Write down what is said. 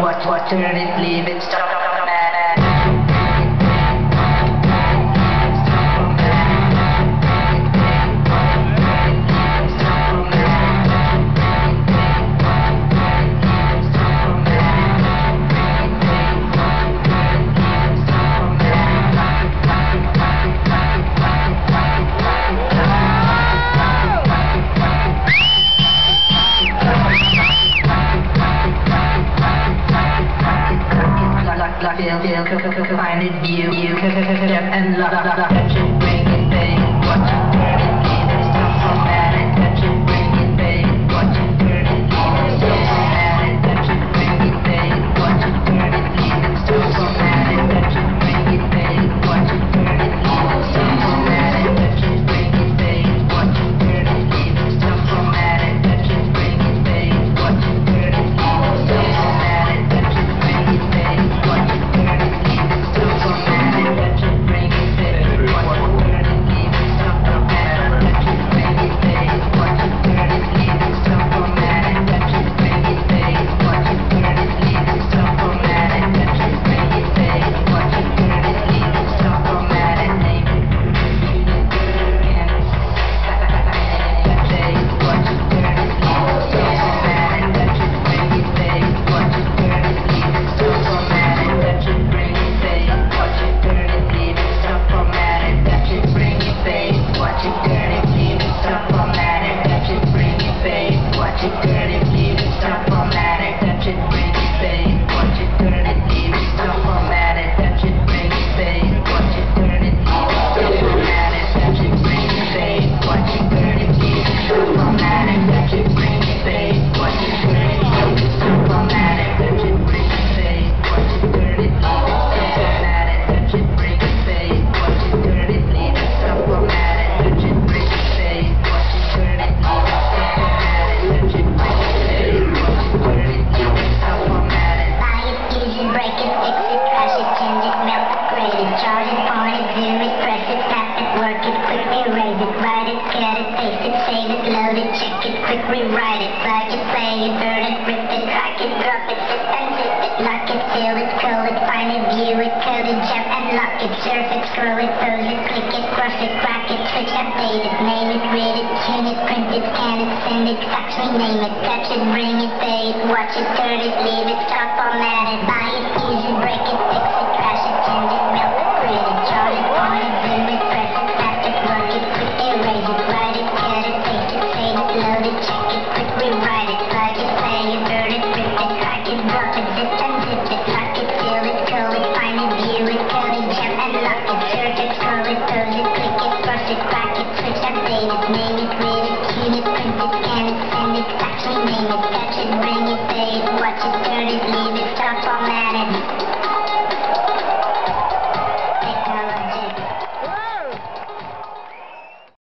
What, what, turn it, leave it, stop. With I can drop it, it unzip it, lock it, seal it, curl it, find it, view it, code it, jump and lock it, surf it, scroll it, pose it, click it, cross it, crack it, switch, update it, name it, read it, tune it, print it, scan it, send it, fax, rename it, touch it, bring it, pay it, watch it, turn it, leave it, stop on it, buy it, use it.